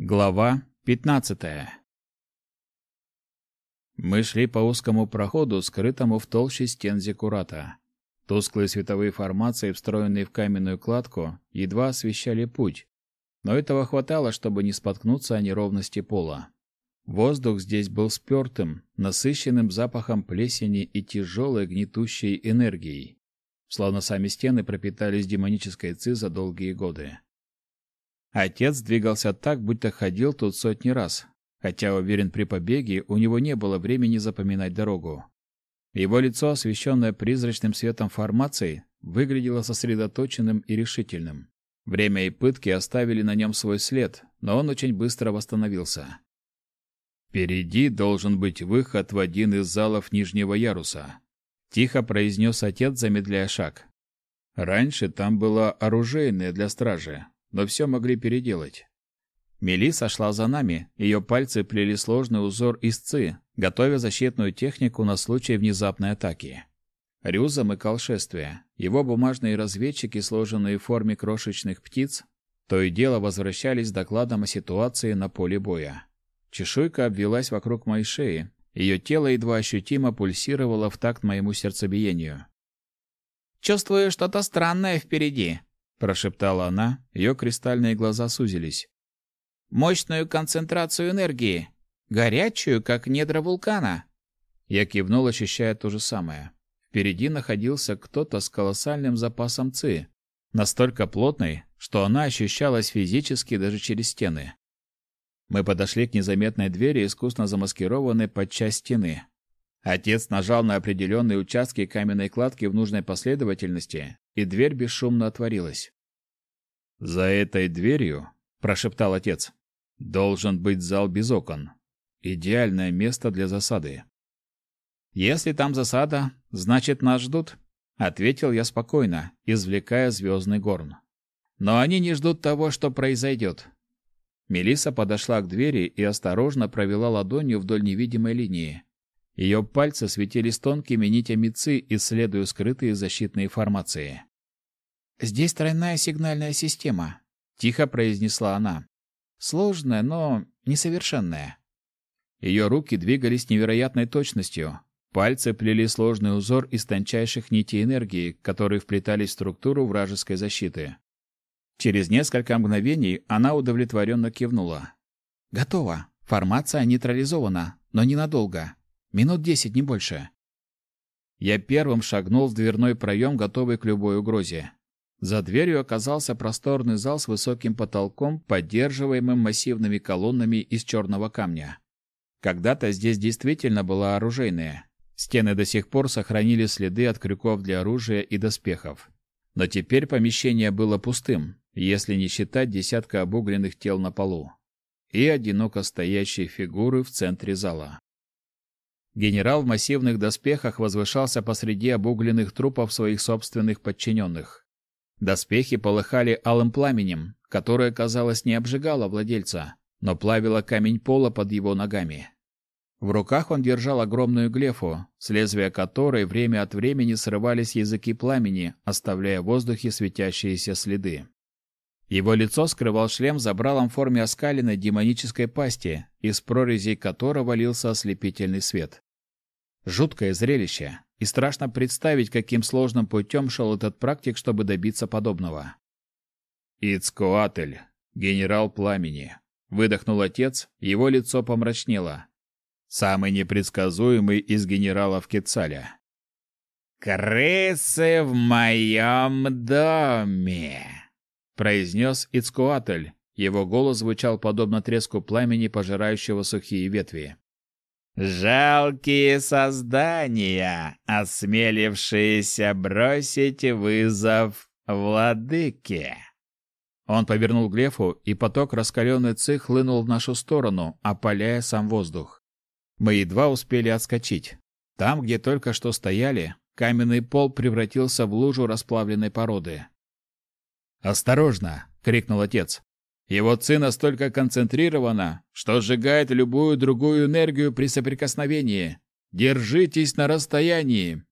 Глава 15. Мы шли по узкому проходу, скрытому в толще стен зекурата. Тусклые световые формации, встроенные в каменную кладку, едва освещали путь, но этого хватало, чтобы не споткнуться о неровности пола. Воздух здесь был спёртым, насыщенным запахом плесени и тяжелой гнетущей энергией, словно сами стены пропитались демонической ци за долгие годы. Отец двигался так, будто ходил тут сотни раз, хотя, уверен, при побеге у него не было времени запоминать дорогу. Его лицо, освещенное призрачным светом формации, выглядело сосредоточенным и решительным. Время и пытки оставили на нем свой след, но он очень быстро восстановился. «Впереди должен быть выход в один из залов нижнего яруса», — тихо произнес отец, замедляя шаг. «Раньше там была оружейная для стражи, но все могли переделать. Мелисса шла за нами, ее пальцы плели сложный узор из ци, готовя защитную технику на случай внезапной атаки. Рю замыкал шествие. Его бумажные разведчики, сложенные в форме крошечных птиц, то и дело возвращались с докладом о ситуации на поле боя. Чешуйка обвелась вокруг моей шеи, ее тело едва ощутимо пульсировало в такт моему сердцебиению. «Чувствую что-то странное впереди», прошептала она, ее кристальные глаза сузились. Мощную концентрацию энергии, горячую, как недра вулкана. Я кивнул, ощущая то же самое. Впереди находился кто-то с колоссальным запасом ци, настолько плотной, что она ощущалась физически даже через стены. Мы подошли к незаметной двери, искусно замаскированной под часть стены. Отец нажал на определенные участки каменной кладки в нужной последовательности, и дверь бесшумно отворилась. «За этой дверью, — прошептал отец, — должен быть зал без окон. Идеальное место для засады». «Если там засада, значит, нас ждут», — ответил я спокойно, извлекая звездный горн. «Но они не ждут того, что произойдет». Мелисса подошла к двери и осторожно провела ладонью вдоль невидимой линии. Ее пальцы светились тонкими нитями ци, исследуя скрытые защитные формации. «Здесь тройная сигнальная система», — тихо произнесла она. «Сложная, но несовершенная». Ее руки двигались невероятной точностью. Пальцы плели сложный узор из тончайших нитей энергии, которые вплетались в структуру вражеской защиты. Через несколько мгновений она удовлетворенно кивнула. «Готово. Формация нейтрализована, но ненадолго. Минут десять, не больше. Я первым шагнул в дверной проем, готовый к любой угрозе. За дверью оказался просторный зал с высоким потолком, поддерживаемым массивными колоннами из черного камня. Когда-то здесь действительно была оружейная. Стены до сих пор сохранили следы от крюков для оружия и доспехов. Но теперь помещение было пустым, если не считать десятка обугленных тел на полу и одиноко стоящей фигуры в центре зала. Генерал в массивных доспехах возвышался посреди обугленных трупов своих собственных подчиненных. Доспехи полыхали алым пламенем, которое, казалось, не обжигало владельца, но плавило камень пола под его ногами. В руках он держал огромную глефу, с лезвия которой время от времени срывались языки пламени, оставляя в воздухе светящиеся следы. Его лицо скрывал шлем забралом в форме оскаленной демонической пасти, из прорезей которого лился ослепительный свет. Жуткое зрелище, и страшно представить, каким сложным путем шел этот практик, чтобы добиться подобного. «Ицкоатль, генерал пламени», — выдохнул отец, его лицо помрачнело. «Самый непредсказуемый из генералов Кецаля». «Крысы в моем доме», — произнес Ицкоатль. Его голос звучал подобно треску пламени, пожирающего сухие ветви. Жалкие создания, осмелившиеся бросить вызов владыке. Он повернул Глефу, и поток раскаленной ци хлынул в нашу сторону, опаляя сам воздух. Мы едва успели отскочить. Там, где только что стояли, каменный пол превратился в лужу расплавленной породы. «Осторожно!» — крикнул отец. Его ци настолько концентрирована, что сжигает любую другую энергию при соприкосновении. Держитесь на расстоянии.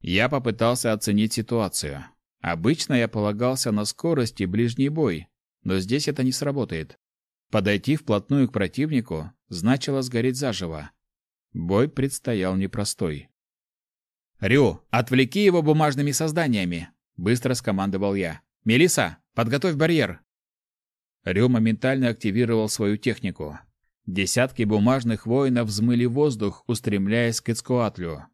Я попытался оценить ситуацию. Обычно я полагался на скорость и ближний бой, но здесь это не сработает. Подойти вплотную к противнику значило сгореть заживо. Бой предстоял непростой. «Рю, отвлеки его бумажными созданиями!» — быстро скомандовал я. Мелиса, подготовь барьер!» Рю моментально активировал свою технику. Десятки бумажных воинов взмыли воздух, устремляясь к Ицкуатлю.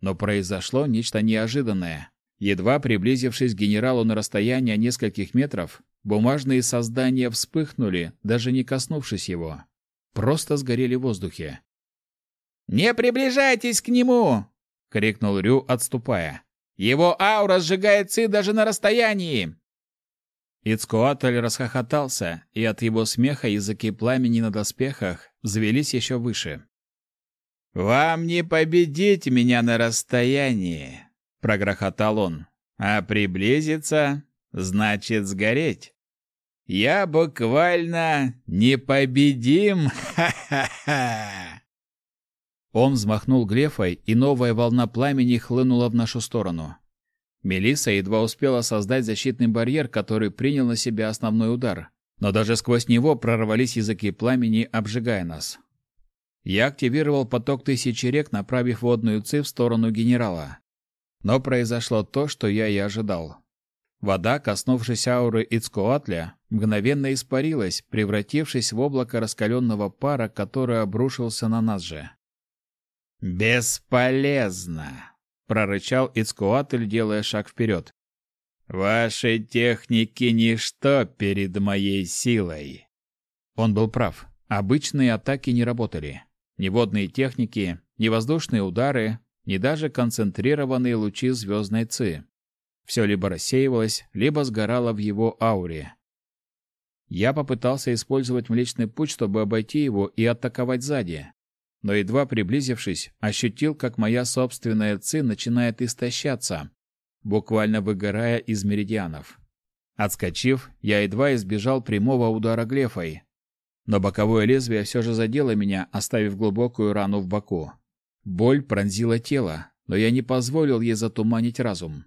Но произошло нечто неожиданное. Едва приблизившись к генералу на расстояние нескольких метров, бумажные создания вспыхнули, даже не коснувшись его. Просто сгорели в воздухе. «Не приближайтесь к нему!» — крикнул Рю, отступая. «Его аура сжигает ци даже на расстоянии!» Ицкуатль расхохотался, и от его смеха языки пламени на доспехах взвелись еще выше. «Вам не победить меня на расстоянии!» — прогрохотал он. «А приблизиться значит сгореть. Я буквально непобедим! Ха-ха-ха!» Он взмахнул глефой, и новая волна пламени хлынула в нашу сторону. Мелисса едва успела создать защитный барьер, который принял на себя основной удар. Но даже сквозь него прорвались языки пламени, обжигая нас. Я активировал поток тысячи рек, направив водную ци в сторону генерала. Но произошло то, что я и ожидал. Вода, коснувшись ауры Ицкоатля, мгновенно испарилась, превратившись в облако раскаленного пара, который обрушился на нас же. «Бесполезно!» Прорычал Ицкуатль, делая шаг вперед. Ваши техники ничто перед моей силой. Он был прав. Обычные атаки не работали. Ни водные техники, ни воздушные удары, ни даже концентрированные лучи звездной ци. Все либо рассеивалось, либо сгорало в его ауре. Я попытался использовать Млечный Путь, чтобы обойти его и атаковать сзади но едва приблизившись, ощутил, как моя собственная ци начинает истощаться, буквально выгорая из меридианов. Отскочив, я едва избежал прямого удара глефой, но боковое лезвие все же задело меня, оставив глубокую рану в боку. Боль пронзила тело, но я не позволил ей затуманить разум.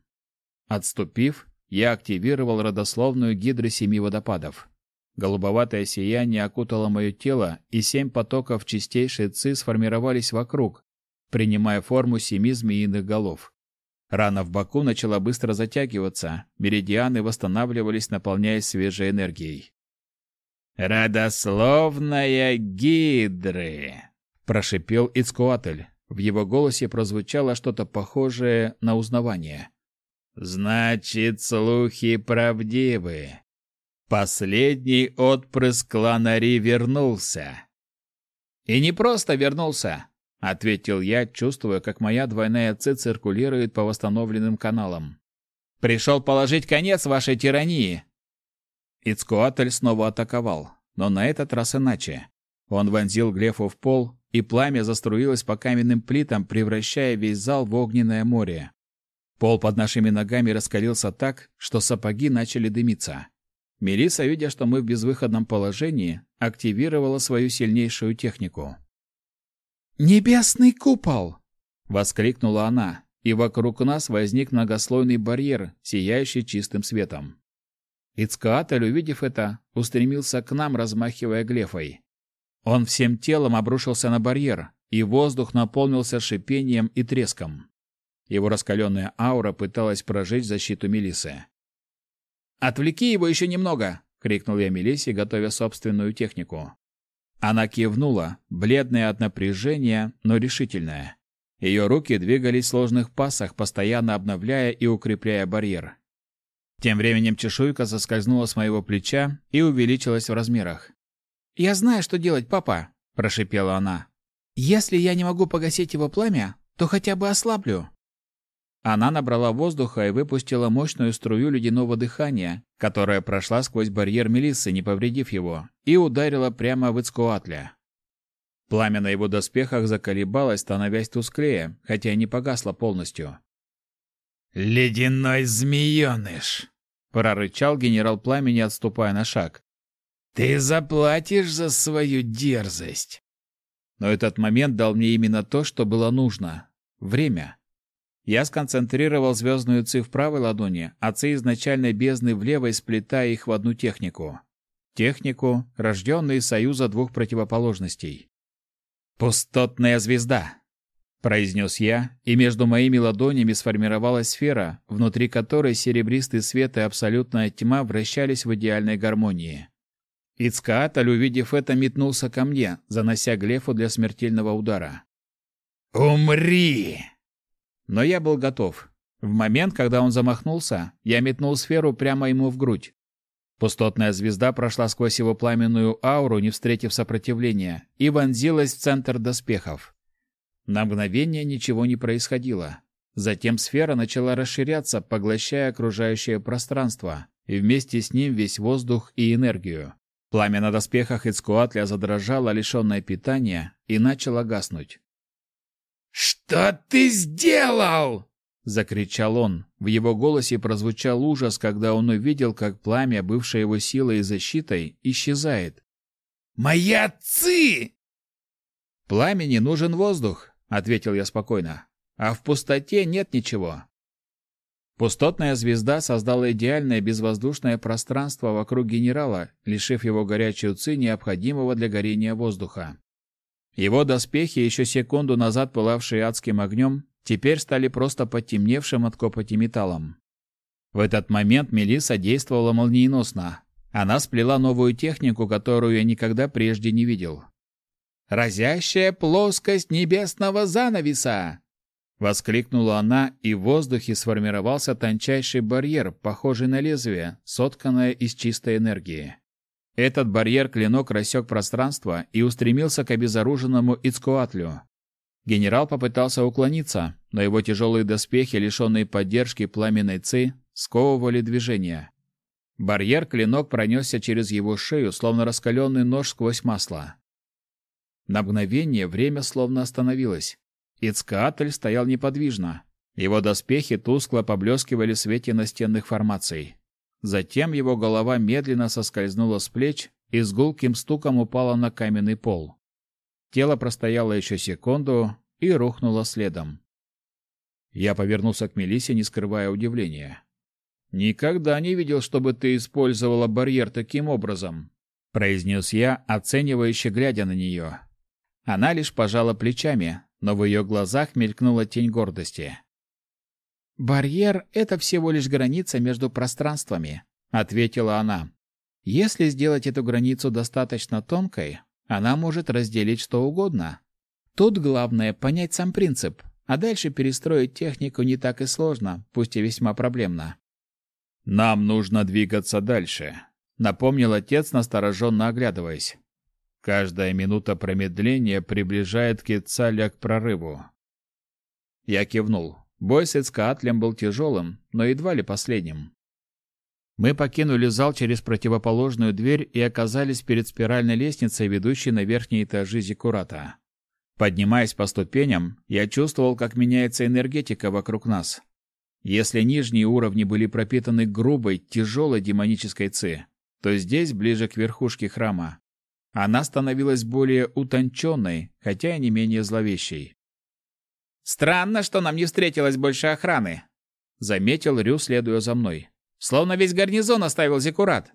Отступив, я активировал родословную гидры семи водопадов. Голубоватое сияние окутало мое тело, и семь потоков чистейшей ци сформировались вокруг, принимая форму семи змеиных голов. Рана в боку начала быстро затягиваться, меридианы восстанавливались, наполняясь свежей энергией. «Родословная гидры!» – прошипел Ицкуатль. В его голосе прозвучало что-то похожее на узнавание. «Значит, слухи правдивы. Последний отпрыск Ланари вернулся. И не просто вернулся, ответил я, чувствуя, как моя двойная ци циркулирует по восстановленным каналам. Пришел положить конец вашей тирании. Ицкуатль снова атаковал, но на этот раз иначе. Он вонзил глефу в пол, и пламя заструилось по каменным плитам, превращая весь зал в огненное море. Пол под нашими ногами раскалился так, что сапоги начали дымиться. Мелиса, видя, что мы в безвыходном положении, активировала свою сильнейшую технику. «Небесный купол!» — воскликнула она, и вокруг нас возник многослойный барьер, сияющий чистым светом. Ицкаатель, увидев это, устремился к нам, размахивая глефой. Он всем телом обрушился на барьер, и воздух наполнился шипением и треском. Его раскаленная аура пыталась прожечь защиту Мелисы. «Отвлеки его еще немного!» — крикнул я Мелиссе, готовя собственную технику. Она кивнула, бледная от напряжения, но решительная. Ее руки двигались в сложных пасах, постоянно обновляя и укрепляя барьер. Тем временем чешуйка соскользнула с моего плеча и увеличилась в размерах. «Я знаю, что делать, папа!» – прошипела она. «Если я не могу погасить его пламя, то хотя бы ослаблю». Она набрала воздуха и выпустила мощную струю ледяного дыхания, которая прошла сквозь барьер Мелиссы, не повредив его, и ударила прямо в Ицкуатля. Пламя на его доспехах заколебалось, становясь тусклее, хотя и не погасло полностью. «Ледяной змееныш!» — прорычал генерал пламени, отступая на шаг. «Ты заплатишь за свою дерзость!» Но этот момент дал мне именно то, что было нужно — время. Я сконцентрировал звездную ци в правой ладони, а ци изначальной бездны в левой, сплетая их в одну технику. технику, рожденный из союза двух противоположностей. «Пустотная звезда!» — произнес я, и между моими ладонями сформировалась сфера, внутри которой серебристый свет и абсолютная тьма вращались в идеальной гармонии. Ицкааталь, увидев это, метнулся ко мне, занося Глефу для смертельного удара. «Умри!» Но я был готов. В момент, когда он замахнулся, я метнул сферу прямо ему в грудь. Пустотная звезда прошла сквозь его пламенную ауру, не встретив сопротивления, и вонзилась в центр доспехов. На мгновение ничего не происходило. Затем сфера начала расширяться, поглощая окружающее пространство, и вместе с ним весь воздух и энергию. Пламя на доспехах Ицкуатля задрожало, лишенное питания, и начало гаснуть. «Что ты сделал?» закричал он. В его голосе прозвучал ужас, когда он увидел, как пламя, бывшее его силой и защитой, исчезает. Моя ци! Пламени нужен воздух, ответил я спокойно. А в пустоте нет ничего. Пустотная звезда создала идеальное безвоздушное пространство вокруг генерала, лишив его горячей ци необходимого для горения воздуха. Его доспехи, еще секунду назад пылавшие адским огнем, теперь стали просто потемневшим от копоти металлом. В этот момент Мелиса действовала молниеносно. Она сплела новую технику, которую я никогда прежде не видел. «Разящая плоскость небесного занавеса!» Воскликнула она, и в воздухе сформировался тончайший барьер, похожий на лезвие, сотканное из чистой энергии. Этот барьер-клинок рассек пространство и устремился к обезоруженному Ицкуатлю. Генерал попытался уклониться, но его тяжелые доспехи, лишенные поддержки пламенной ци, сковывали движение. Барьер-клинок пронесся через его шею, словно раскаленный нож сквозь масло. На мгновение время словно остановилось. Ицкаатль стоял неподвижно. Его доспехи тускло поблескивали в свете настенных формаций. Затем его голова медленно соскользнула с плеч и с гулким стуком упала на каменный пол. Тело простояло еще секунду и рухнуло следом. Я повернулся к Мелисе, не скрывая удивления. «Никогда не видел, чтобы ты использовала барьер таким образом», — произнес я, оценивающе глядя на нее. Она лишь пожала плечами, но в ее глазах мелькнула тень гордости. «Барьер — это всего лишь граница между пространствами», — ответила она. «Если сделать эту границу достаточно тонкой, она может разделить что угодно. Тут главное понять сам принцип, а дальше перестроить технику не так и сложно, пусть и весьма проблемно. Нам нужно двигаться дальше, напомнил отец, настороженно оглядываясь. Каждая минута промедления приближает Кецаля к прорыву. Я кивнул. Бой с Эцкаатлем был тяжелым, но едва ли последним. Мы покинули зал через противоположную дверь и оказались перед спиральной лестницей, ведущей на верхние этажи Зиккурата. Поднимаясь по ступеням, я чувствовал, как меняется энергетика вокруг нас. Если нижние уровни были пропитаны грубой, тяжелой демонической ци, то здесь, ближе к верхушке храма, она становилась более утонченной, хотя и не менее зловещей. «Странно, что нам не встретилось больше охраны», — заметил Рю, следуя за мной. Словно весь гарнизон оставил Зикурат.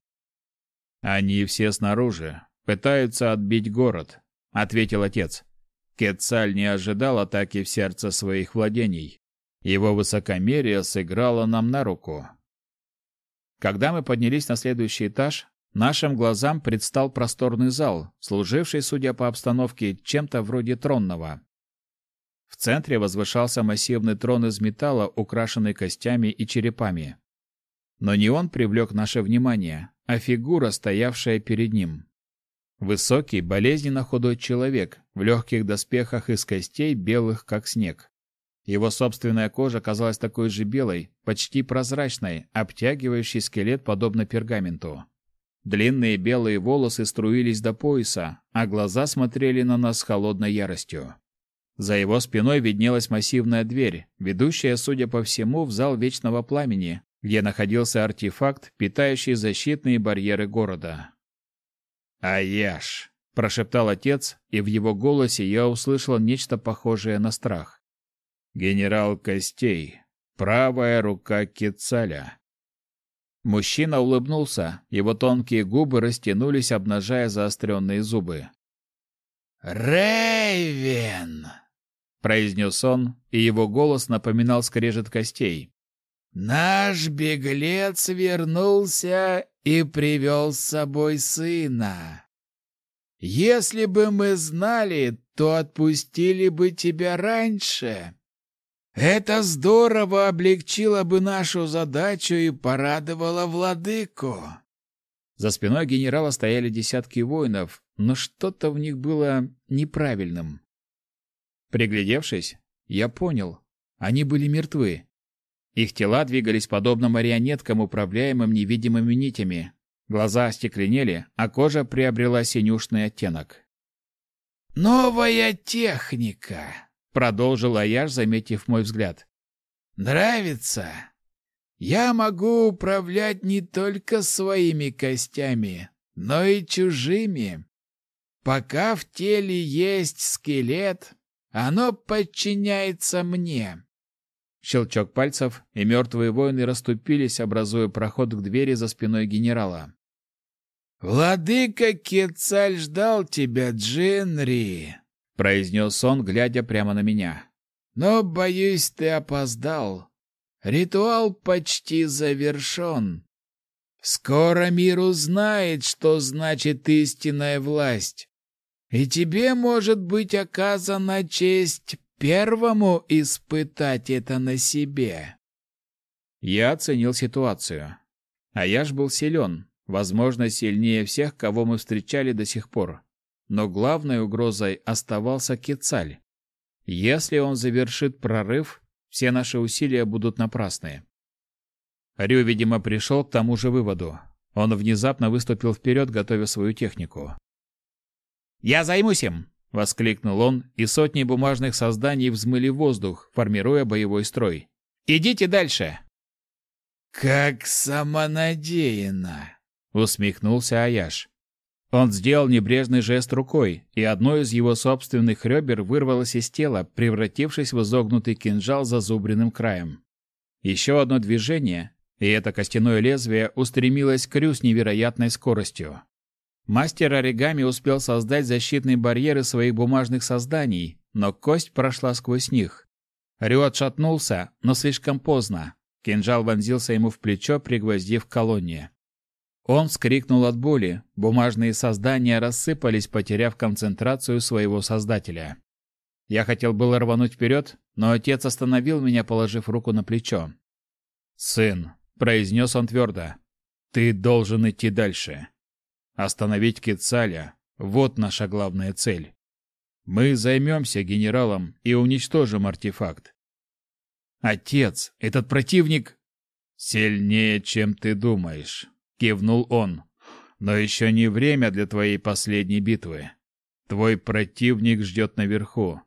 Они все снаружи, пытаются отбить город, ответил отец. Кетцаль не ожидал атаки в сердце своих владений. Его высокомерие сыграло нам на руку. Когда мы поднялись на следующий этаж, нашим глазам предстал просторный зал, служивший, судя по обстановке, чем-то вроде тронного. В центре возвышался массивный трон из металла, украшенный костями и черепами. Но не он привлек наше внимание, а фигура, стоявшая перед ним. Высокий, болезненно худой человек, в легких доспехах из костей, белых как снег. Его собственная кожа казалась такой же белой, почти прозрачной, обтягивающей скелет подобно пергаменту. Длинные белые волосы струились до пояса, а глаза смотрели на нас с холодной яростью. За его спиной виднелась массивная дверь, ведущая, судя по всему, в зал Вечного Пламени, где находился артефакт, питающий защитные барьеры города. «Аяш!» – прошептал отец, и в его голосе я услышал нечто похожее на страх. «Генерал Костей, правая рука Кецаля». Мужчина улыбнулся, его тонкие губы растянулись, обнажая заостренные зубы. «Рэйвен!» — произнес он, и его голос напоминал скрежет костей. «Наш беглец вернулся и привел с собой сына. Если бы мы знали, то отпустили бы тебя раньше. Это здорово облегчило бы нашу задачу и порадовало владыку. За спиной генерала стояли десятки воинов, но что-то в них было неправильным. Приглядевшись, я понял, они были мертвы. Их тела двигались подобно марионеткам, управляемым невидимыми нитями. Глаза остекленели, а кожа приобрела синюшный оттенок. «Новая техника!» продолжил Аяш, заметив мой взгляд. Нравится? Я могу управлять не только своими костями, но и чужими. Пока в теле есть скелет, оно подчиняется мне. Щелчок пальцев, и мертвые воины расступились, образуя проход к двери за спиной генерала. «Владыка Кецаль ждал тебя, Джинри!» — произнес он, глядя прямо на меня. «Но, боюсь, ты опоздал. Ритуал почти завершен. Скоро мир узнает, что значит истинная власть, и тебе может быть оказана честь первому испытать это на себе». Я оценил ситуацию. А я ж был силен, возможно, сильнее всех, кого мы встречали до сих пор но главной угрозой оставался Кецаль. Если он завершит прорыв, все наши усилия будут напрасны. Рю, видимо, пришел к тому же выводу. Он внезапно выступил вперед, готовя свою технику. «Я займусь им!» — воскликнул он, и сотни бумажных созданий взмыли в воздух, формируя боевой строй. «Идите дальше!» «Как самонадеянно!» — усмехнулся Аяш. Он сделал небрежный жест рукой, и одно из его собственных ребер вырвалось из тела, превратившись в изогнутый кинжал с зазубренным краем. Еще одно движение, и это костяное лезвие устремилось к Рю с невероятной скоростью. Мастер оригами успел создать защитные барьеры своих бумажных созданий, но кость прошла сквозь них. Рю отшатнулся, но слишком поздно. Кинжал вонзился ему в плечо, пригвоздив колонне. Он вскрикнул от боли, бумажные создания рассыпались, потеряв концентрацию своего создателя. Я хотел было рвануть вперед, но отец остановил меня, положив руку на плечо. «Сын», — произнес он твердо, — «ты должен идти дальше. Остановить Кицаля — вот наша главная цель. Мы займемся генералом и уничтожим артефакт. Отец, этот противник сильнее, чем ты думаешь кивнул он. Но еще не время для твоей последней битвы. Твой противник ждет наверху.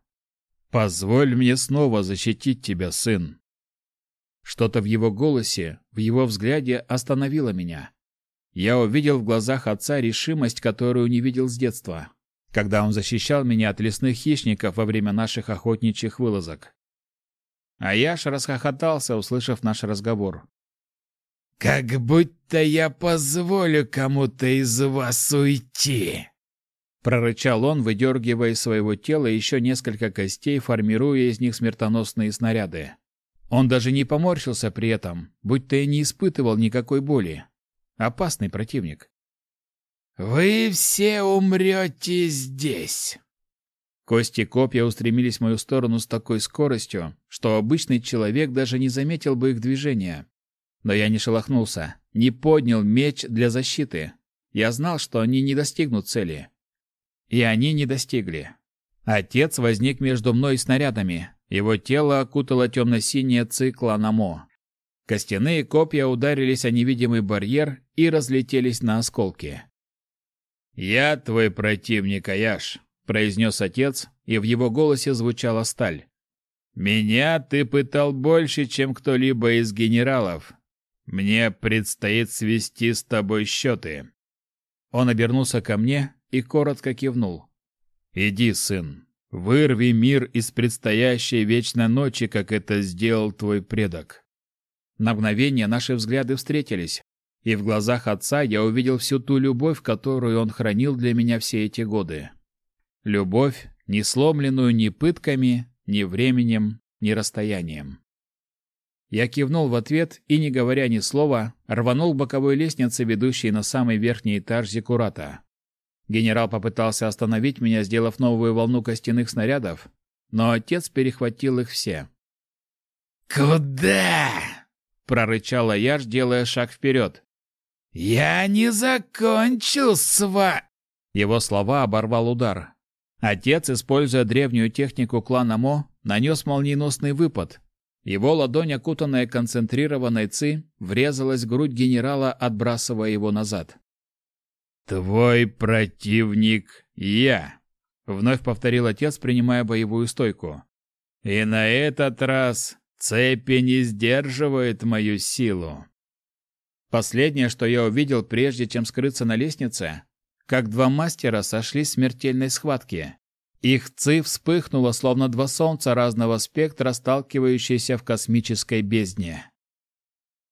Позволь мне снова защитить тебя, сын. Что-то в его голосе, в его взгляде остановило меня. Я увидел в глазах отца решимость, которую не видел с детства, когда он защищал меня от лесных хищников во время наших охотничьих вылазок. А Яш расхохотался, услышав наш разговор. Как будто я позволю кому-то из вас уйти. Прорычал он, выдергивая из своего тела еще несколько костей, формируя из них смертоносные снаряды. Он даже не поморщился при этом, будто и не испытывал никакой боли. Опасный противник. «Вы все умрете здесь!» Кости копья устремились в мою сторону с такой скоростью, что обычный человек даже не заметил бы их движения. Но я не шелохнулся, не поднял меч для защиты. Я знал, что они не достигнут цели. И они не достигли. Отец возник между мной и снарядами. Его тело окутало темно-синее цикла Намо. Костяные копья ударились о невидимый барьер и разлетелись на осколки. «Я твой противник, Аяш», — произнес отец, и в его голосе звучала сталь. «Меня ты пытал больше, чем кто-либо из генералов, мне предстоит свести с тобой счеты». Он обернулся ко мне и коротко кивнул. «Иди, сын, вырви мир из предстоящей вечной ночи, как это сделал твой предок». На мгновение наши взгляды встретились. И в глазах отца я увидел всю ту любовь, которую он хранил для меня все эти годы. Любовь, не сломленную ни пытками, ни временем, ни расстоянием. Я кивнул в ответ и, не говоря ни слова, рванул к боковой лестнице, ведущей на самый верхний этаж Зекурата. Генерал попытался остановить меня, сделав новую волну костяных снарядов, но отец перехватил их все. «Куда?» — прорычала Яш, делая шаг вперед. «Я не закончил сва...» Его слова оборвал удар. Отец, используя древнюю технику клана Мо, нанес молниеносный выпад. Его ладонь, окутанная концентрированной ци, врезалась в грудь генерала, отбрасывая его назад. «Твой противник я», — вновь повторил отец, принимая боевую стойку. «И на этот раз цепи не сдерживают мою силу». Последнее, что я увидел, прежде чем скрыться на лестнице, как два мастера сошли в смертельной схватке. Их ци вспыхнуло, словно два солнца разного спектра, сталкивающиеся в космической бездне.